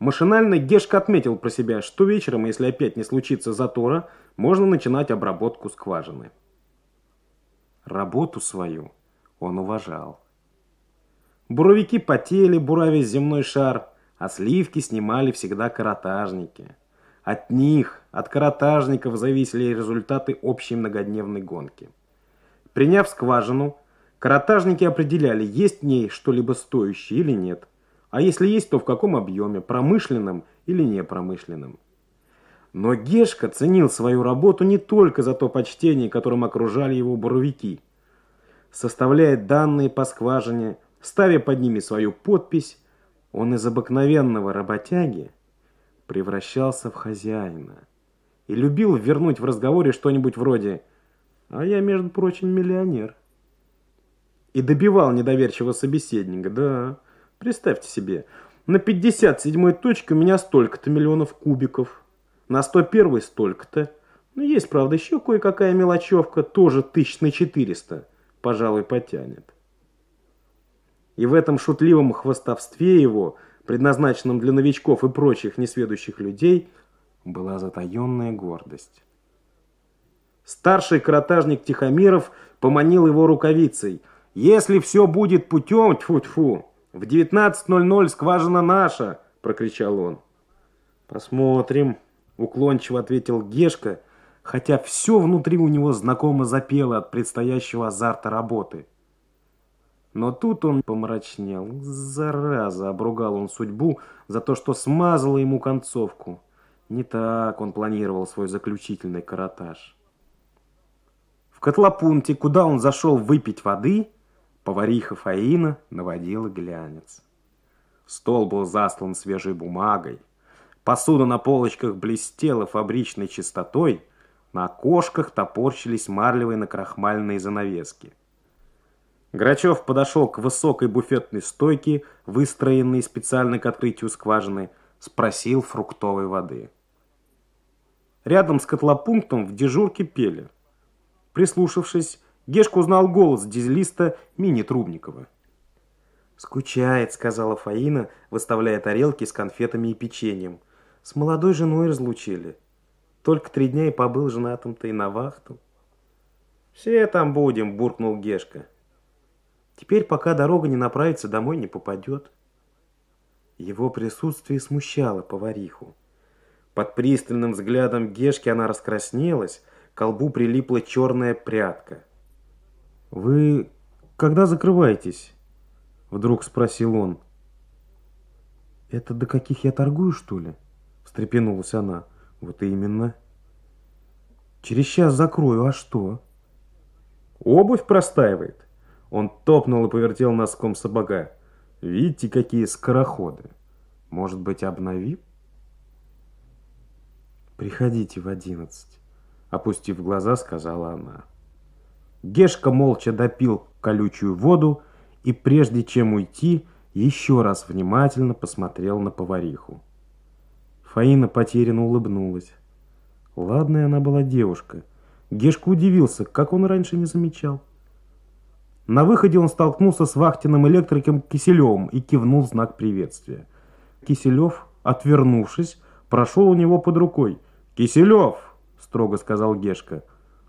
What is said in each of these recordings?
Машинально Гешка отметил про себя, что вечером, если опять не случится затора, можно начинать обработку скважины. Работу свою он уважал. Буровики потели, буравя земной шар, а сливки снимали всегда каратажники. От них, от каратажников, зависели результаты общей многодневной гонки. Приняв скважину, каратажники определяли, есть в ней что-либо стоящее или нет. А если есть, то в каком объеме, промышленном или непромышленном. Но Гешка ценил свою работу не только за то почтение, которым окружали его буровики. Составляя данные по скважине, ставя под ними свою подпись, он из обыкновенного работяги превращался в хозяина и любил вернуть в разговоре что-нибудь вроде «А я, между прочим, миллионер». И добивал недоверчивого собеседника. Да, представьте себе, на 57-й точке у меня столько-то миллионов кубиков, на 101-й столько-то. Ну, есть, правда, еще кое-какая мелочевка, тоже тысяч на 400, пожалуй, потянет. И в этом шутливом хвостовстве его, предназначенном для новичков и прочих несведущих людей, была затаенная гордость. Старший каратажник Тихомиров поманил его рукавицей. «Если все будет путем, тьфу-тьфу, в 19.00 скважина наша!» – прокричал он. «Посмотрим», – уклончиво ответил Гешка, хотя все внутри у него знакомо запело от предстоящего азарта работы. Но тут он помрачнел. Зараза, обругал он судьбу за то, что смазала ему концовку. Не так он планировал свой заключительный каратаж. В котлопунте, куда он зашел выпить воды, повариха Фаина наводила глянец. Стол был заслан свежей бумагой. Посуда на полочках блестела фабричной чистотой, на окошках топорщились марлевые накрахмальные занавески. Грачев подошел к высокой буфетной стойке, выстроенной специально к открытию скважины, спросил фруктовой воды. Рядом с котлопунктом в дежурке пели. Прислушавшись, Гешка узнал голос дизелиста Мини Трубникова. «Скучает», — сказала Фаина, выставляя тарелки с конфетами и печеньем. «С молодой женой разлучили. Только три дня и побыл женатым-то и на вахту». «Все там будем», — буркнул Гешка. Теперь, пока дорога не направится, домой не попадет. Его присутствие смущало повариху. Под пристальным взглядом Гешки она раскраснелась, к колбу прилипла черная прядка. «Вы когда закрываетесь?» Вдруг спросил он. «Это до каких я торгую, что ли?» Встрепенулась она. «Вот именно». «Через час закрою, а что?» «Обувь простаивает». Он топнул и повертел носком сапога. Видите, какие скороходы. Может быть, обновим? Приходите в одиннадцать. Опустив глаза, сказала она. Гешка молча допил колючую воду и, прежде чем уйти, еще раз внимательно посмотрел на повариху. Фаина потерянно улыбнулась. Ладная она была девушка. Гешка удивился, как он раньше не замечал. На выходе он столкнулся с вахтенным электриком Киселевым и кивнул знак приветствия. Киселев, отвернувшись, прошел у него под рукой. «Киселев!» – строго сказал Гешка.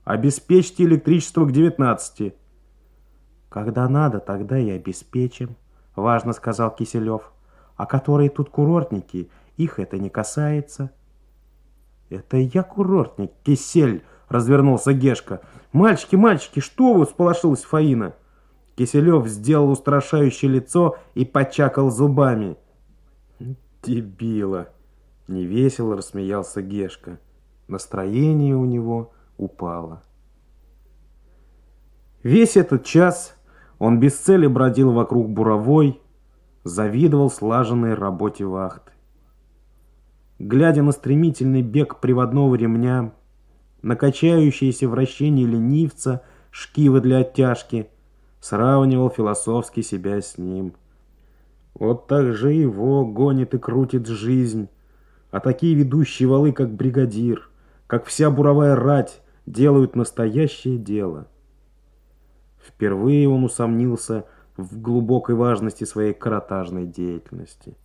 «Обеспечьте электричество к 19 «Когда надо, тогда и обеспечим», – важно сказал Киселев. «А которые тут курортники, их это не касается». «Это я курортник, Кисель!» – развернулся Гешка. «Мальчики, мальчики, что вы?» – сполошилась Фаина. Киселев сделал устрашающее лицо и почакал зубами. «Дебила!» — невесело рассмеялся Гешка. Настроение у него упало. Весь этот час он без цели бродил вокруг буровой, завидовал слаженной работе вахты. Глядя на стремительный бег приводного ремня, на качающееся вращение ленивца, шкивы для оттяжки — сравнивал философски себя с ним. Вот так же его гонит и крутит жизнь, а такие ведущие валы, как бригадир, как вся буровая рать, делают настоящее дело. Впервые он усомнился в глубокой важности своей каратажной деятельности.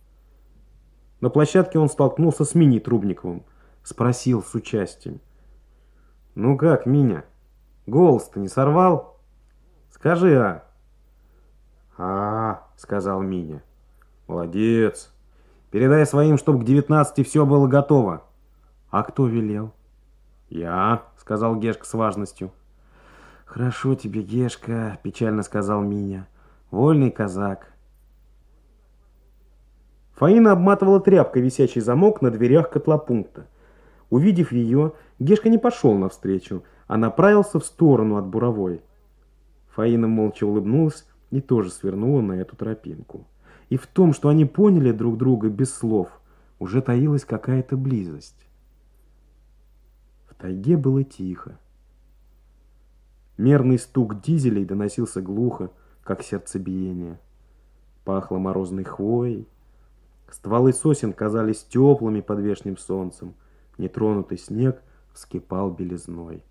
На площадке он столкнулся с Мини Трубниковым. Спросил с участием. «Ну как, Миня, голос-то не сорвал? Скажи, а?» «А, — сказал Миня. «Молодец. Передай своим, чтобы к девятнадцати все было готово». «А кто велел?» «Я», — сказал Гешка с важностью. «Хорошо тебе, Гешка», — печально сказал Миня. «Вольный казак». Фаина обматывала тряпкой висячий замок на дверях котлопункта. Увидев ее, Гешка не пошел навстречу, а направился в сторону от буровой. Фаина молча улыбнулась и тоже свернула на эту тропинку. И в том, что они поняли друг друга без слов, уже таилась какая-то близость. Тайге было тихо. Мерный стук дизелей доносился глухо, как сердцебиение. Пахло морозной хвоей, Стволы сосен казались теплыми под вешним солнцем. Нетронутый снег вскипал белизной.